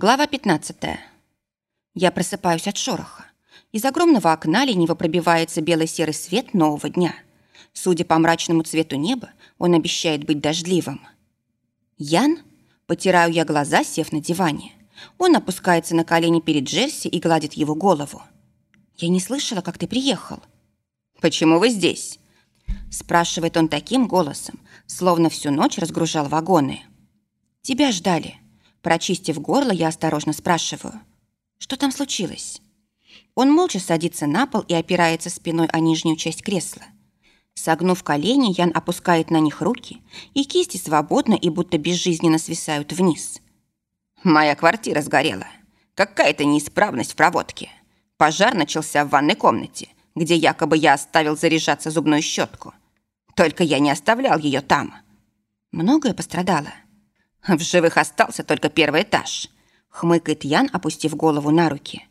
Глава 15. Я просыпаюсь от шороха. Из огромного окна лениво пробивается бело-серый свет нового дня. Судя по мрачному цвету неба, он обещает быть дождливым. «Ян?» Потираю я глаза, сев на диване. Он опускается на колени перед Джерси и гладит его голову. «Я не слышала, как ты приехал». «Почему вы здесь?» Спрашивает он таким голосом, словно всю ночь разгружал вагоны. «Тебя ждали». Прочистив горло, я осторожно спрашиваю. «Что там случилось?» Он молча садится на пол и опирается спиной о нижнюю часть кресла. Согнув колени, Ян опускает на них руки, и кисти свободно и будто безжизненно свисают вниз. «Моя квартира сгорела. Какая-то неисправность в проводке. Пожар начался в ванной комнате, где якобы я оставил заряжаться зубную щетку. Только я не оставлял ее там». «Многое пострадало?» В живых остался только первый этаж. Хмыкает Ян, опустив голову на руки.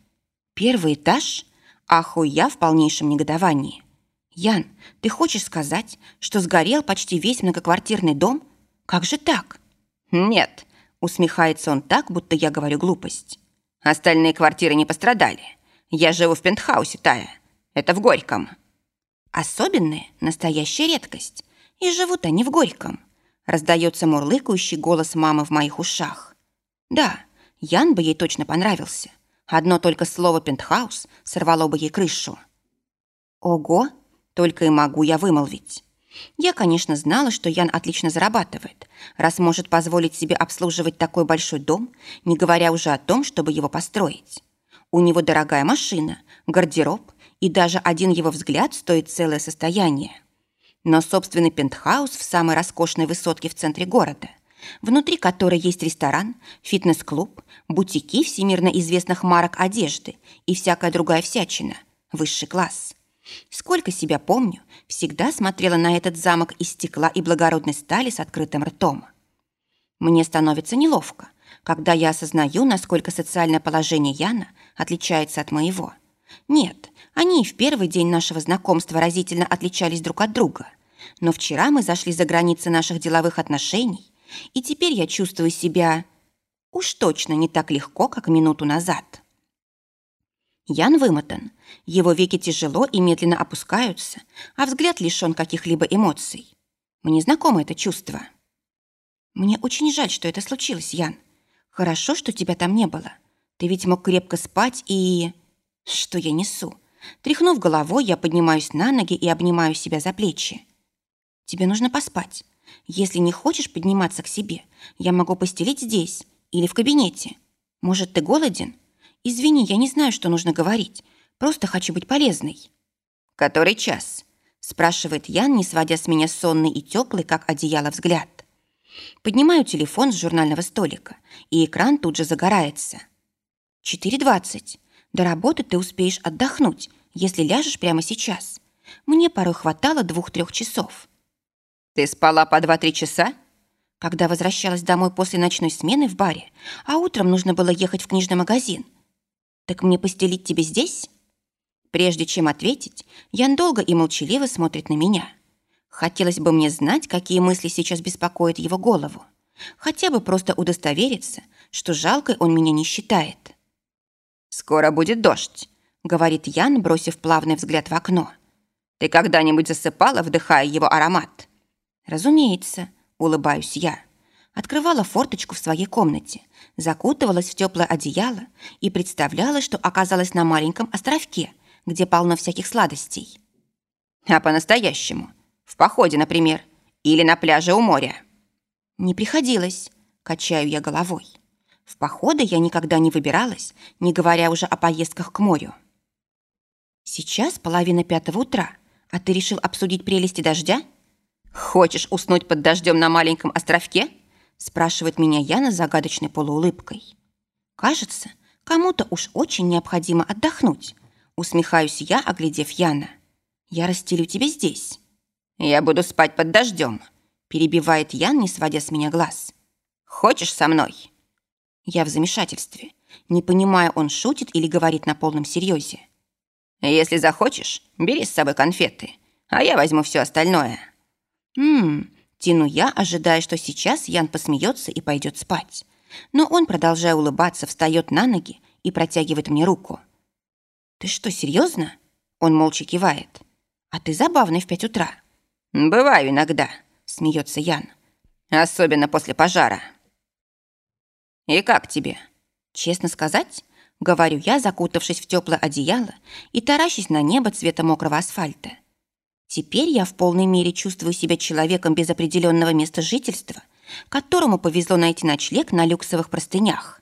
Первый этаж? Ахуй я в полнейшем негодовании. Ян, ты хочешь сказать, что сгорел почти весь многоквартирный дом? Как же так? Нет, усмехается он так, будто я говорю глупость. Остальные квартиры не пострадали. Я живу в пентхаусе, Тая. Это в Горьком. Особенные, настоящая редкость. И живут они в Горьком. Раздается мурлыкающий голос мамы в моих ушах. Да, Ян бы ей точно понравился. Одно только слово «пентхаус» сорвало бы ей крышу. Ого, только и могу я вымолвить. Я, конечно, знала, что Ян отлично зарабатывает, раз может позволить себе обслуживать такой большой дом, не говоря уже о том, чтобы его построить. У него дорогая машина, гардероб, и даже один его взгляд стоит целое состояние но собственный пентхаус в самой роскошной высотке в центре города, внутри которой есть ресторан, фитнес-клуб, бутики всемирно известных марок одежды и всякая другая всячина, высший класс. Сколько себя помню, всегда смотрела на этот замок из стекла и благородной стали с открытым ртом. Мне становится неловко, когда я осознаю, насколько социальное положение Яна отличается от моего. Нет, они и в первый день нашего знакомства разительно отличались друг от друга. Но вчера мы зашли за границы наших деловых отношений, и теперь я чувствую себя уж точно не так легко, как минуту назад. Ян вымотан, его веки тяжело и медленно опускаются, а взгляд лишён каких-либо эмоций. Мне знакомо это чувство. Мне очень жаль, что это случилось, Ян. Хорошо, что тебя там не было. Ты ведь мог крепко спать и... Что я несу? Тряхнув головой, я поднимаюсь на ноги и обнимаю себя за плечи. Тебе нужно поспать. Если не хочешь подниматься к себе, я могу постелить здесь или в кабинете. Может, ты голоден? Извини, я не знаю, что нужно говорить. Просто хочу быть полезной. Который час? спрашивает Ян, не сводя с меня сонный и теплый, как одеяло, взгляд. Поднимаю телефон с журнального столика, и экран тут же загорается. Четыре двадцать. До работы ты успеешь отдохнуть, если ляжешь прямо сейчас. Мне порой хватало двух-трех часов. Ты спала по два-три часа? Когда возвращалась домой после ночной смены в баре, а утром нужно было ехать в книжный магазин. Так мне постелить тебе здесь? Прежде чем ответить, Ян долго и молчаливо смотрит на меня. Хотелось бы мне знать, какие мысли сейчас беспокоят его голову. Хотя бы просто удостовериться, что жалкой он меня не считает. «Скоро будет дождь», — говорит Ян, бросив плавный взгляд в окно. «Ты когда-нибудь засыпала, вдыхая его аромат?» «Разумеется», — улыбаюсь я. Открывала форточку в своей комнате, закутывалась в теплое одеяло и представляла, что оказалась на маленьком островке, где полно всяких сладостей. «А по-настоящему? В походе, например? Или на пляже у моря?» «Не приходилось», — качаю я головой. В походы я никогда не выбиралась, не говоря уже о поездках к морю. Сейчас половина пятого утра, а ты решил обсудить прелести дождя? Хочешь уснуть под дождем на маленьком островке? Спрашивает меня Яна загадочной полуулыбкой. Кажется, кому-то уж очень необходимо отдохнуть. Усмехаюсь я, оглядев Яна. Я расстелю тебя здесь. Я буду спать под дождем. Перебивает Ян, не сводя с меня глаз. Хочешь со мной? Я в замешательстве. Не понимаю, он шутит или говорит на полном серьезе. «Если захочешь, бери с собой конфеты, а я возьму все остальное». «Ммм...» Тяну я, ожидая, что сейчас Ян посмеется и пойдет спать. но он, продолжая улыбаться, встает на ноги и протягивает мне руку. «Ты что, серьезно?» Он молча кивает. «А ты забавный в пять утра». «Бываю иногда», — смеется Ян. «Особенно после пожара». «И как тебе?» «Честно сказать, — говорю я, закутавшись в теплое одеяло и таращась на небо цвета мокрого асфальта. Теперь я в полной мере чувствую себя человеком без определенного места жительства, которому повезло найти ночлег на люксовых простынях.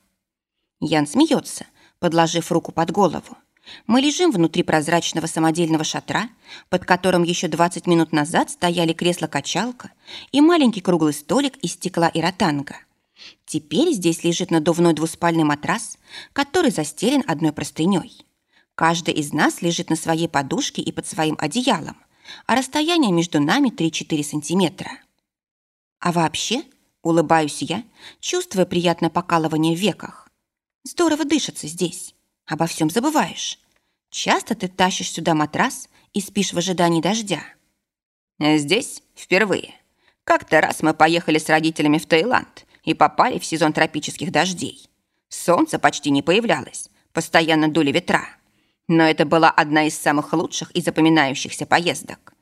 Ян смеется, подложив руку под голову. Мы лежим внутри прозрачного самодельного шатра, под которым еще 20 минут назад стояли кресло-качалка и маленький круглый столик из стекла и ротанга. Теперь здесь лежит надувной двуспальный матрас, который застелен одной простыней. Каждый из нас лежит на своей подушке и под своим одеялом, а расстояние между нами 3-4 сантиметра. А вообще, улыбаюсь я, чувствуя приятное покалывание в веках. Здорово дышится здесь, обо всем забываешь. Часто ты тащишь сюда матрас и спишь в ожидании дождя. Здесь впервые. Как-то раз мы поехали с родителями в Таиланд и попали в сезон тропических дождей. Солнце почти не появлялось, постоянно дули ветра. Но это была одна из самых лучших и запоминающихся поездок.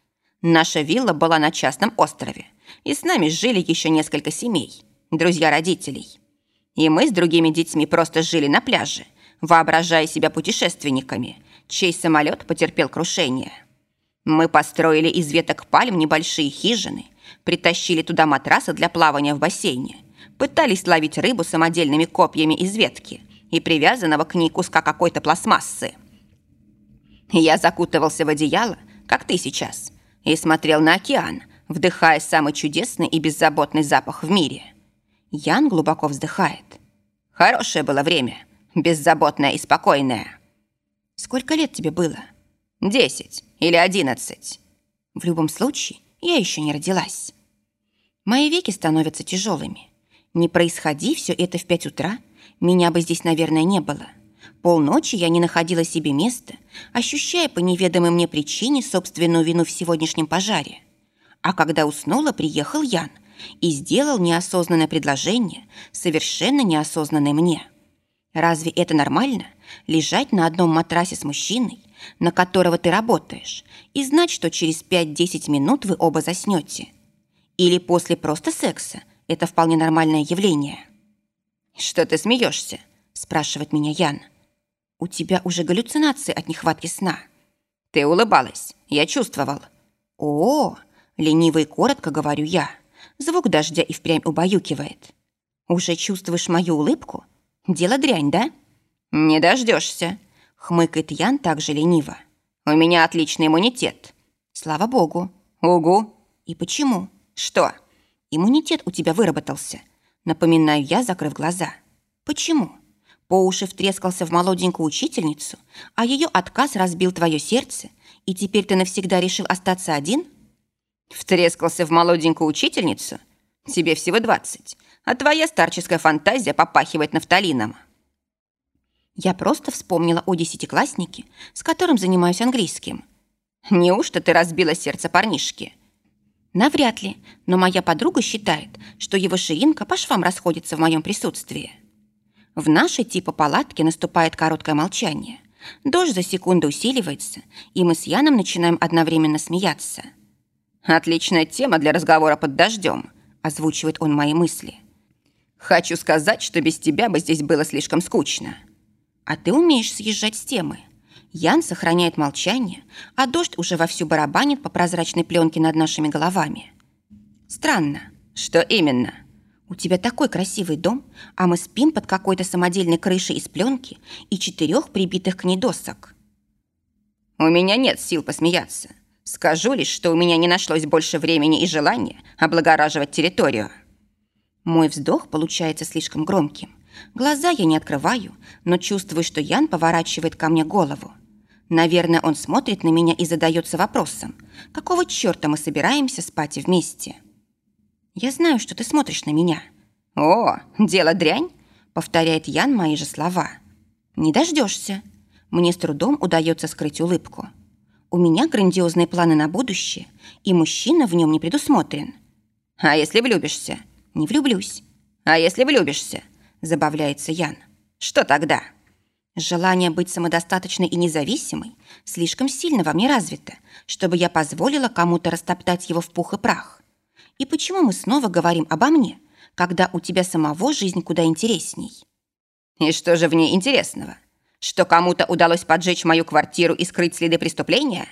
Наша вилла была на частном острове, и с нами жили еще несколько семей, друзья родителей. И мы с другими детьми просто жили на пляже, воображая себя путешественниками, чей самолет потерпел крушение. Мы построили из веток пальм небольшие хижины, притащили туда матрасы для плавания в бассейне пытались ловить рыбу самодельными копьями из ветки и привязанного к ней куска какой-то пластмассы. Я закутывался в одеяло, как ты сейчас, и смотрел на океан, вдыхая самый чудесный и беззаботный запах в мире. Ян глубоко вздыхает. Хорошее было время, беззаботное и спокойное. Сколько лет тебе было? Десять или одиннадцать. В любом случае, я еще не родилась. Мои веки становятся тяжелыми. Не происходи все это в пять утра, меня бы здесь, наверное, не было. Полночи я не находила себе места, ощущая по неведомой мне причине собственную вину в сегодняшнем пожаре. А когда уснула, приехал Ян и сделал неосознанное предложение, совершенно неосознанное мне. Разве это нормально? Лежать на одном матрасе с мужчиной, на которого ты работаешь, и знать, что через 5-10 минут вы оба заснете? Или после просто секса – это вполне нормальное явление. «Что ты смеешься?» – спрашивает меня Ян. «У тебя уже галлюцинации от нехватки сна». «Ты улыбалась, я чувствовал». «О, лениво и коротко говорю я. Звук дождя и впрямь убаюкивает. Уже чувствуешь мою улыбку? Дело дрянь, да?» «Не дождешься», — хмыкает Ян также лениво. «У меня отличный иммунитет». «Слава богу». «Угу». «И почему?» «Что?» Иммунитет у тебя выработался. Напоминаю я, закрыв глаза. Почему? По уши втрескался в молоденькую учительницу, а ее отказ разбил твое сердце, и теперь ты навсегда решил остаться один? Втрескался в молоденькую учительницу? Тебе всего двадцать, а твоя старческая фантазия попахивает нафталином. Я просто вспомнила о десятикласснике, с которым занимаюсь английским. Неужто ты разбила сердце парнишки? Навряд ли, но моя подруга считает, что его ширинка по швам расходится в моем присутствии. В нашей типа палатке наступает короткое молчание. Дождь за секунду усиливается, и мы с Яном начинаем одновременно смеяться. «Отличная тема для разговора под дождем», – озвучивает он мои мысли. «Хочу сказать, что без тебя бы здесь было слишком скучно». «А ты умеешь съезжать с темы», Ян сохраняет молчание, а дождь уже вовсю барабанит по прозрачной пленке над нашими головами. Странно. Что именно? У тебя такой красивый дом, а мы спим под какой-то самодельной крышей из пленки и четырех прибитых к ней досок. У меня нет сил посмеяться. Скажу лишь, что у меня не нашлось больше времени и желания облагораживать территорию. Мой вздох получается слишком громким. Глаза я не открываю, но чувствую, что Ян поворачивает ко мне голову. Наверное, он смотрит на меня и задается вопросом, какого черта мы собираемся спать вместе? Я знаю, что ты смотришь на меня. О, дело дрянь, повторяет Ян мои же слова. Не дождешься. Мне с трудом удается скрыть улыбку. У меня грандиозные планы на будущее, и мужчина в нем не предусмотрен. А если влюбишься? Не влюблюсь. А если влюбишься? забавляется Ян. Что тогда? Желание быть самодостаточной и независимой слишком сильно во мне развито, чтобы я позволила кому-то растоптать его в пух и прах. И почему мы снова говорим обо мне, когда у тебя самого жизнь куда интересней? И что же в ней интересного? Что кому-то удалось поджечь мою квартиру и скрыть следы преступления?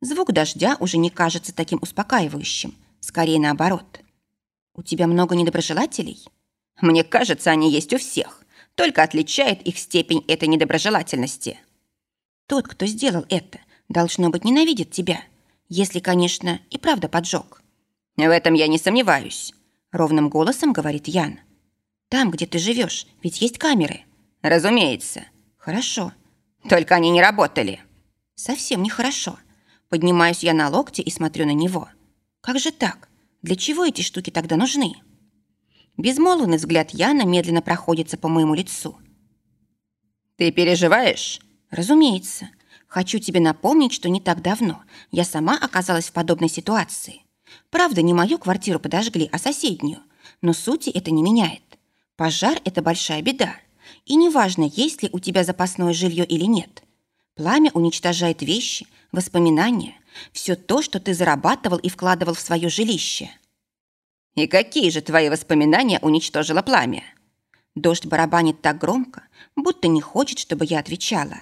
Звук дождя уже не кажется таким успокаивающим, скорее наоборот. У тебя много недоброжелателей? Мне кажется, они есть у всех только отличает их степень этой недоброжелательности. Тот, кто сделал это, должно быть ненавидит тебя, если, конечно, и правда поджег. В этом я не сомневаюсь, ровным голосом говорит Ян. Там, где ты живешь, ведь есть камеры. Разумеется. Хорошо. Только они не работали. Совсем нехорошо. Поднимаюсь я на локте и смотрю на него. Как же так? Для чего эти штуки тогда нужны? Безмолвный взгляд Яна медленно проходится по моему лицу. «Ты переживаешь?» «Разумеется. Хочу тебе напомнить, что не так давно я сама оказалась в подобной ситуации. Правда, не мою квартиру подожгли, а соседнюю, но сути это не меняет. Пожар – это большая беда. И неважно, есть ли у тебя запасное жилье или нет. Пламя уничтожает вещи, воспоминания, все то, что ты зарабатывал и вкладывал в свое жилище». И какие же твои воспоминания уничтожило пламя? Дождь барабанит так громко, будто не хочет, чтобы я отвечала.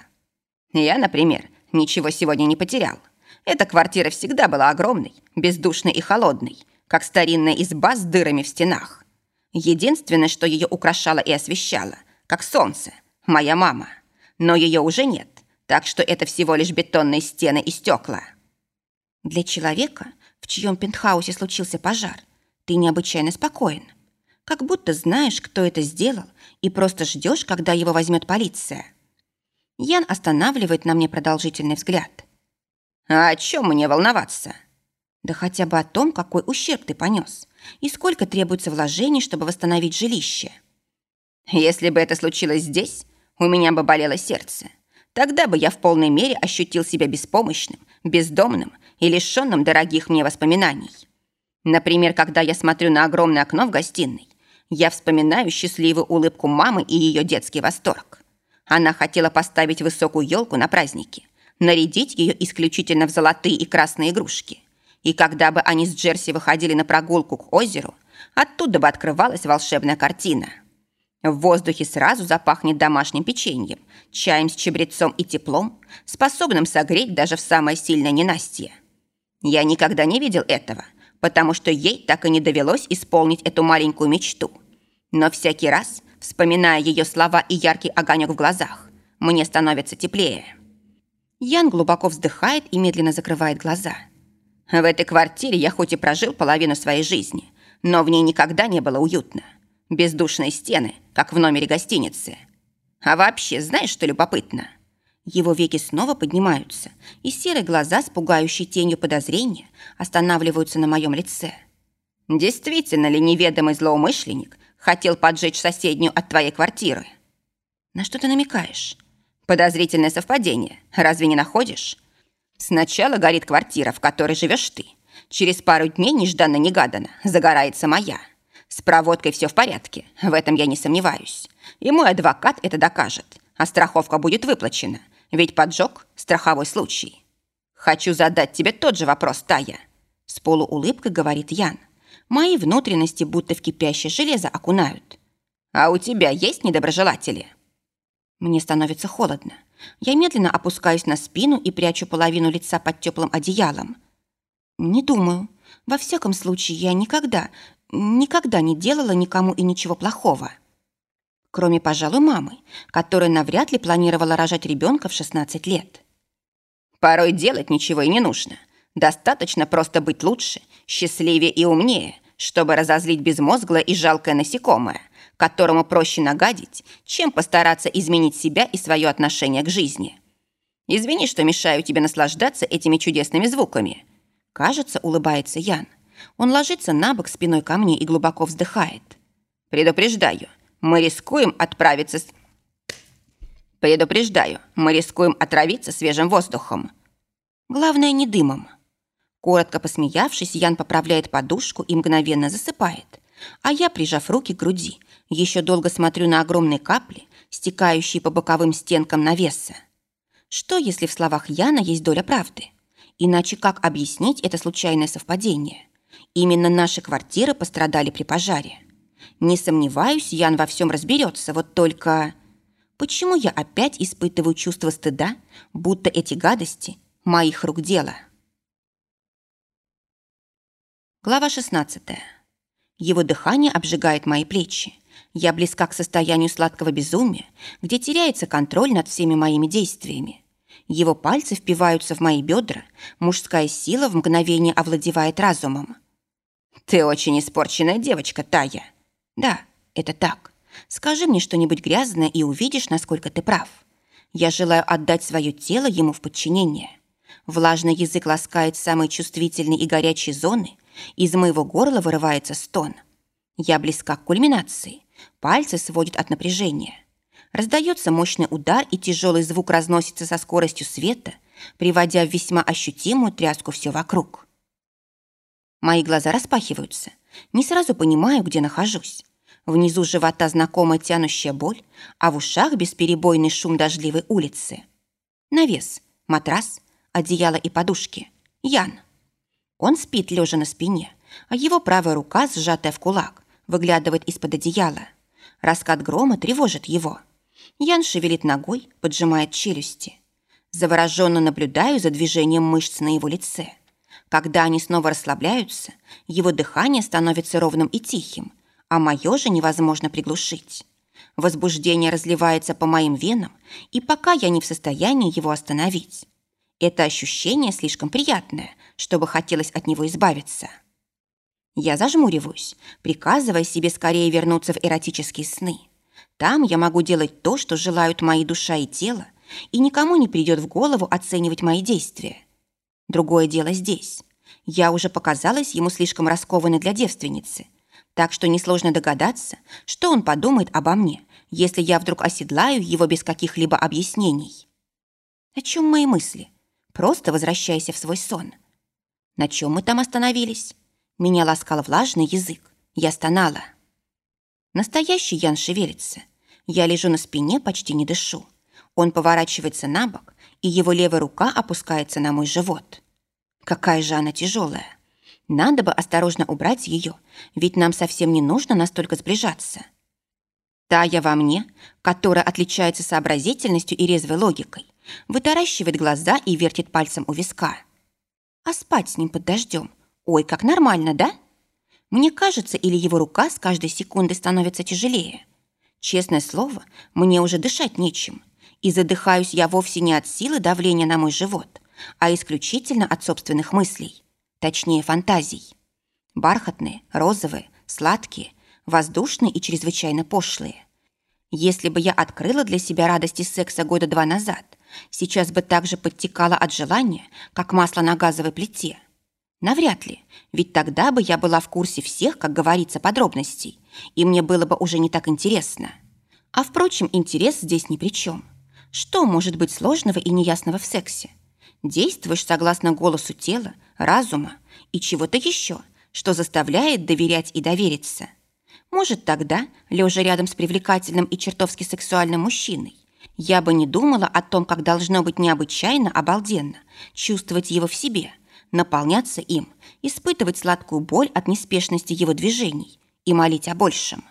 Я, например, ничего сегодня не потерял. Эта квартира всегда была огромной, бездушной и холодной, как старинная изба с дырами в стенах. Единственное, что ее украшало и освещало, как солнце, моя мама. Но ее уже нет, так что это всего лишь бетонные стены и стекла. Для человека, в чьем пентхаусе случился пожар, ты необычайно спокоен. Как будто знаешь, кто это сделал, и просто ждешь, когда его возьмет полиция. Ян останавливает на мне продолжительный взгляд. А о чем мне волноваться? Да хотя бы о том, какой ущерб ты понес, и сколько требуется вложений, чтобы восстановить жилище. Если бы это случилось здесь, у меня бы болело сердце. Тогда бы я в полной мере ощутил себя беспомощным, бездомным и лишенным дорогих мне воспоминаний. Например, когда я смотрю на огромное окно в гостиной, я вспоминаю счастливую улыбку мамы и ее детский восторг. Она хотела поставить высокую елку на празднике, нарядить ее исключительно в золотые и красные игрушки. И когда бы они с Джерси выходили на прогулку к озеру, оттуда бы открывалась волшебная картина. В воздухе сразу запахнет домашним печеньем, чаем с чабрецом и теплом, способным согреть даже в самое сильное ненастье. Я никогда не видел этого – потому что ей так и не довелось исполнить эту маленькую мечту. Но всякий раз, вспоминая ее слова и яркий огонек в глазах, мне становится теплее. Ян глубоко вздыхает и медленно закрывает глаза. В этой квартире я хоть и прожил половину своей жизни, но в ней никогда не было уютно. Бездушные стены, как в номере гостиницы. А вообще, знаешь, что любопытно? Его веки снова поднимаются, и серые глаза с пугающей тенью подозрения останавливаются на моем лице. «Действительно ли неведомый злоумышленник хотел поджечь соседнюю от твоей квартиры?» «На что ты намекаешь?» «Подозрительное совпадение. Разве не находишь?» «Сначала горит квартира, в которой живешь ты. Через пару дней нежданно-негаданно загорается моя. С проводкой все в порядке, в этом я не сомневаюсь. И мой адвокат это докажет, а страховка будет выплачена. Ведь поджог – страховой случай. Хочу задать тебе тот же вопрос, Тая. С полуулыбкой говорит Ян. Мои внутренности будто в кипящее железо окунают. А у тебя есть недоброжелатели? Мне становится холодно. Я медленно опускаюсь на спину и прячу половину лица под теплым одеялом. Не думаю. Во всяком случае, я никогда, никогда не делала никому и ничего плохого кроме, пожалуй, мамы, которая навряд ли планировала рожать ребенка в 16 лет. Порой делать ничего и не нужно. Достаточно просто быть лучше, счастливее и умнее, чтобы разозлить безмозглое и жалкое насекомое, которому проще нагадить, чем постараться изменить себя и свое отношение к жизни. Извини, что мешаю тебе наслаждаться этими чудесными звуками. Кажется, улыбается Ян. Он ложится на бок спиной ко мне и глубоко вздыхает. Предупреждаю, мы рискуем отправиться с... Предупреждаю, мы рискуем отравиться свежим воздухом. Главное, не дымом. Коротко посмеявшись, Ян поправляет подушку и мгновенно засыпает. А я, прижав руки к груди, Еще долго смотрю на огромные капли, стекающие по боковым стенкам навеса. Что, если в словах Яна есть доля правды? Иначе как объяснить это случайное совпадение? Именно наши квартиры пострадали при пожаре. Не сомневаюсь, Ян во всем разберется, вот только... Почему я опять испытываю чувство стыда, будто эти гадости – моих рук дело? Глава 16. Его дыхание обжигает мои плечи. Я близка к состоянию сладкого безумия, где теряется контроль над всеми моими действиями. Его пальцы впиваются в мои бедра, мужская сила в мгновение овладевает разумом. «Ты очень испорченная девочка, Тая». «Да, это так. Скажи мне что-нибудь грязное и увидишь, насколько ты прав. Я желаю отдать свое тело ему в подчинение. Влажный язык ласкает самые чувствительные и горячие зоны, из моего горла вырывается стон. Я близка к кульминации. Пальцы сводят от напряжения. Раздается мощный удар, и тяжелый звук разносится со скоростью света, приводя в весьма ощутимую тряску все вокруг. Мои глаза распахиваются. Не сразу понимаю, где нахожусь. Внизу живота знакомая тянущая боль, а в ушах бесперебойный шум дождливой улицы. Навес, матрас, одеяло и подушки. Ян. Он спит, лежа на спине, а его правая рука, сжатая в кулак, выглядывает из-под одеяла. Раскат грома тревожит его. Ян шевелит ногой, поджимает челюсти. Завороженно наблюдаю за движением мышц на его лице. Когда они снова расслабляются, его дыхание становится ровным и тихим, а мое же невозможно приглушить. Возбуждение разливается по моим венам, и пока я не в состоянии его остановить. Это ощущение слишком приятное, чтобы хотелось от него избавиться. Я зажмуриваюсь, приказывая себе скорее вернуться в эротические сны. Там я могу делать то, что желают мои душа и тело, и никому не придет в голову оценивать мои действия. Другое дело здесь. Я уже показалась ему слишком раскованной для девственницы, так что несложно догадаться, что он подумает обо мне, если я вдруг оседлаю его без каких-либо объяснений. О чем мои мысли? Просто возвращайся в свой сон. На чем мы там остановились? Меня ласкал влажный язык. Я стонала. Настоящий Ян шевелится. Я лежу на спине, почти не дышу. Он поворачивается на бок, и его левая рука опускается на мой живот. Какая же она тяжелая. Надо бы осторожно убрать ее, ведь нам совсем не нужно настолько сближаться. Тая во мне, которая отличается сообразительностью и резвой логикой, вытаращивает глаза и вертит пальцем у виска. А спать с ним под дождем Ой, как нормально, да? Мне кажется, или его рука с каждой секундой становится тяжелее. Честное слово, мне уже дышать нечем. И задыхаюсь я вовсе не от силы давления на мой живот, а исключительно от собственных мыслей. Точнее, фантазий. Бархатные, розовые, сладкие, воздушные и чрезвычайно пошлые. Если бы я открыла для себя радости секса года два назад, сейчас бы так же подтекала от желания, как масло на газовой плите – Навряд ли, ведь тогда бы я была в курсе всех, как говорится, подробностей, и мне было бы уже не так интересно. А впрочем, интерес здесь ни при чем. Что может быть сложного и неясного в сексе? Действуешь согласно голосу тела, разума и чего-то еще, что заставляет доверять и довериться. Может, тогда, лежа рядом с привлекательным и чертовски сексуальным мужчиной, я бы не думала о том, как должно быть необычайно обалденно чувствовать его в себе – наполняться им, испытывать сладкую боль от неспешности его движений и молить о большем.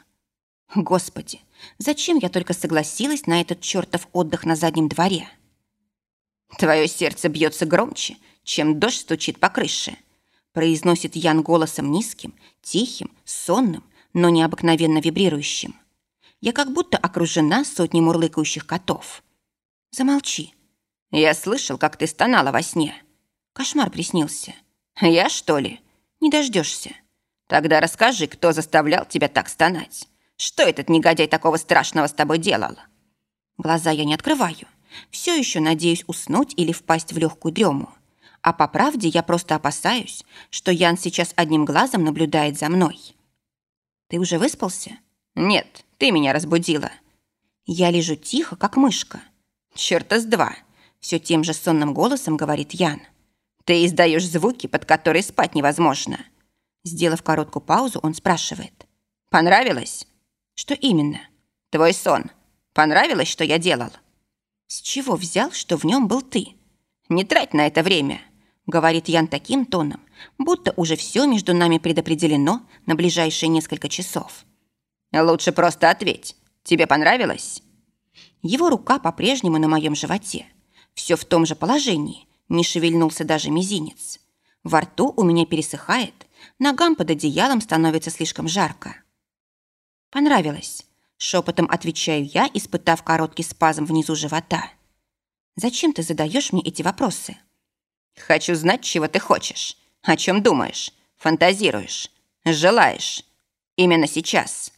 Господи, зачем я только согласилась на этот чертов отдых на заднем дворе? Твое сердце бьется громче, чем дождь стучит по крыше, произносит Ян голосом низким, тихим, сонным, но необыкновенно вибрирующим. Я как будто окружена сотней мурлыкающих котов. Замолчи. Я слышал, как ты стонала во сне. Кошмар приснился. Я, что ли? Не дождешься. Тогда расскажи, кто заставлял тебя так стонать. Что этот негодяй такого страшного с тобой делал? Глаза я не открываю. Все еще надеюсь уснуть или впасть в легкую дрему. А по правде я просто опасаюсь, что Ян сейчас одним глазом наблюдает за мной. Ты уже выспался? Нет, ты меня разбудила. Я лежу тихо, как мышка. Чёрта с два. Все тем же сонным голосом говорит Ян. Ты издаешь звуки, под которые спать невозможно. Сделав короткую паузу, он спрашивает. Понравилось? Что именно? Твой сон. Понравилось, что я делал? С чего взял, что в нем был ты? Не трать на это время, говорит Ян таким тоном, будто уже все между нами предопределено на ближайшие несколько часов. Лучше просто ответь. Тебе понравилось? Его рука по-прежнему на моем животе. Все в том же положении, не шевельнулся даже мизинец. Во рту у меня пересыхает, ногам под одеялом становится слишком жарко. Понравилось. Шепотом отвечаю я, испытав короткий спазм внизу живота. Зачем ты задаешь мне эти вопросы? Хочу знать, чего ты хочешь, о чем думаешь, фантазируешь, желаешь. Именно сейчас.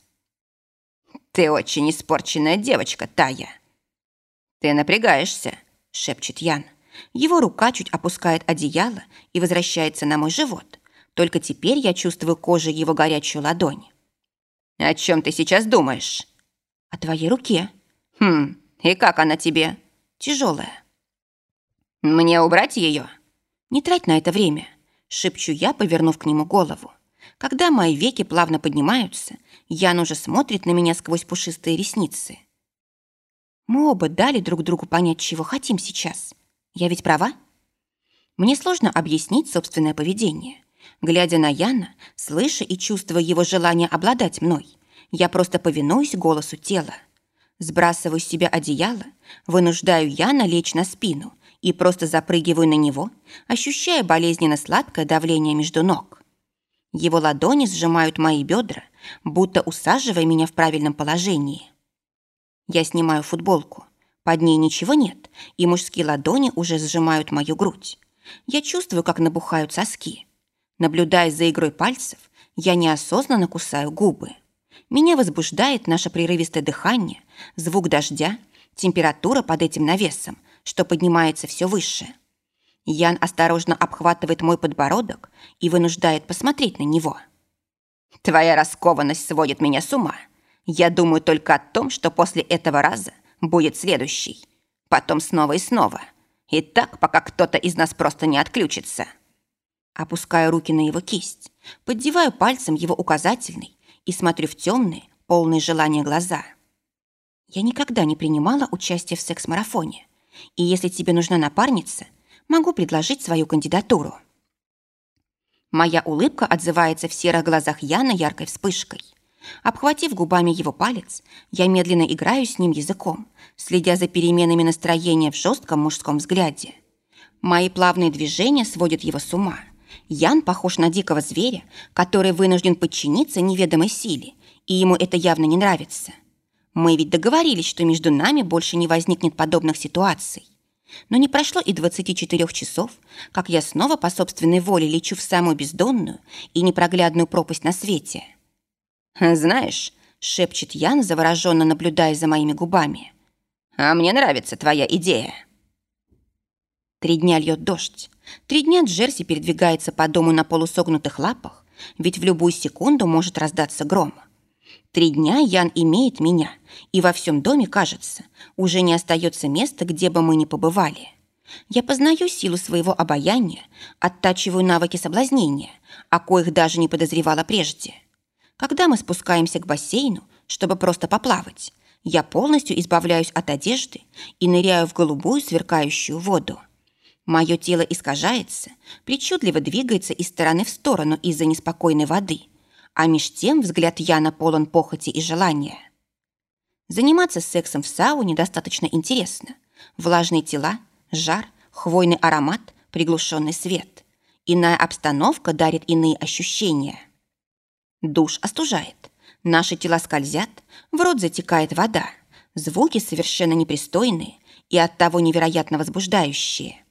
Ты очень испорченная девочка, Тая. Ты напрягаешься, шепчет Ян. Его рука чуть опускает одеяло и возвращается на мой живот. Только теперь я чувствую кожей его горячую ладонь. «О чем ты сейчас думаешь?» «О твоей руке». «Хм, и как она тебе?» «Тяжелая». «Мне убрать ее?» «Не трать на это время», — шепчу я, повернув к нему голову. Когда мои веки плавно поднимаются, Ян уже смотрит на меня сквозь пушистые ресницы. Мы оба дали друг другу понять, чего хотим сейчас. Я ведь права? Мне сложно объяснить собственное поведение. Глядя на Яна, слыша и чувствуя его желание обладать мной, я просто повинуюсь голосу тела. Сбрасываю с себя одеяло, вынуждаю Яна лечь на спину и просто запрыгиваю на него, ощущая болезненно сладкое давление между ног. Его ладони сжимают мои бедра, будто усаживая меня в правильном положении. Я снимаю футболку. Под ней ничего нет, и мужские ладони уже сжимают мою грудь. Я чувствую, как набухают соски. Наблюдая за игрой пальцев, я неосознанно кусаю губы. Меня возбуждает наше прерывистое дыхание, звук дождя, температура под этим навесом, что поднимается все выше. Ян осторожно обхватывает мой подбородок и вынуждает посмотреть на него. «Твоя раскованность сводит меня с ума. Я думаю только о том, что после этого раза будет следующий. Потом снова и снова. И так, пока кто-то из нас просто не отключится. Опускаю руки на его кисть, поддеваю пальцем его указательный и смотрю в темные, полные желания глаза. Я никогда не принимала участие в секс-марафоне. И если тебе нужна напарница, могу предложить свою кандидатуру. Моя улыбка отзывается в серых глазах Яна яркой вспышкой. Обхватив губами его палец, я медленно играю с ним языком, следя за переменами настроения в жестком мужском взгляде. Мои плавные движения сводят его с ума. Ян похож на дикого зверя, который вынужден подчиниться неведомой силе, и ему это явно не нравится. Мы ведь договорились, что между нами больше не возникнет подобных ситуаций. Но не прошло и 24 часов, как я снова по собственной воле лечу в самую бездонную и непроглядную пропасть на свете – «Знаешь», — шепчет Ян, завороженно наблюдая за моими губами, «а мне нравится твоя идея». Три дня льет дождь. Три дня Джерси передвигается по дому на полусогнутых лапах, ведь в любую секунду может раздаться гром. Три дня Ян имеет меня, и во всем доме, кажется, уже не остается места, где бы мы ни побывали. Я познаю силу своего обаяния, оттачиваю навыки соблазнения, о коих даже не подозревала прежде. Когда мы спускаемся к бассейну, чтобы просто поплавать, я полностью избавляюсь от одежды и ныряю в голубую сверкающую воду. Мое тело искажается, причудливо двигается из стороны в сторону из-за неспокойной воды, а меж тем взгляд Яна полон похоти и желания. Заниматься сексом в сауне достаточно интересно. Влажные тела, жар, хвойный аромат, приглушенный свет. Иная обстановка дарит иные ощущения – Душ остужает. Наши тела скользят, в рот затекает вода. Звуки совершенно непристойные и оттого невероятно возбуждающие.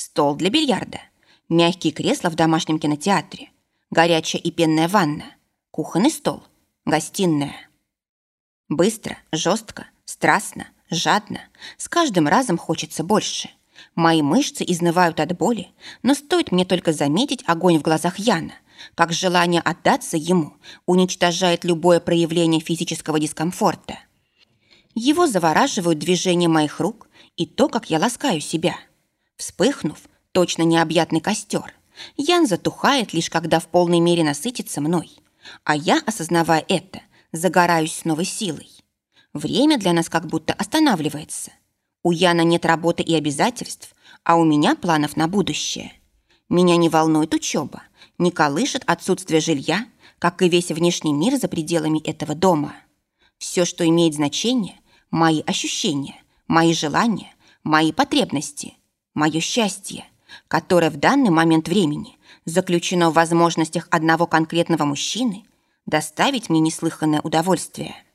Стол для бильярда, мягкие кресла в домашнем кинотеатре, горячая и пенная ванна, кухонный стол, гостиная. Быстро, жестко, страстно, жадно. С каждым разом хочется больше. Мои мышцы изнывают от боли, но стоит мне только заметить огонь в глазах Яна – как желание отдаться ему уничтожает любое проявление физического дискомфорта. Его завораживают движения моих рук и то, как я ласкаю себя. Вспыхнув, точно необъятный костер, Ян затухает лишь когда в полной мере насытится мной. А я, осознавая это, загораюсь с новой силой. Время для нас как будто останавливается. У Яна нет работы и обязательств, а у меня планов на будущее. Меня не волнует учеба, не колышет отсутствие жилья, как и весь внешний мир за пределами этого дома. Все, что имеет значение – мои ощущения, мои желания, мои потребности, мое счастье, которое в данный момент времени заключено в возможностях одного конкретного мужчины доставить мне неслыханное удовольствие –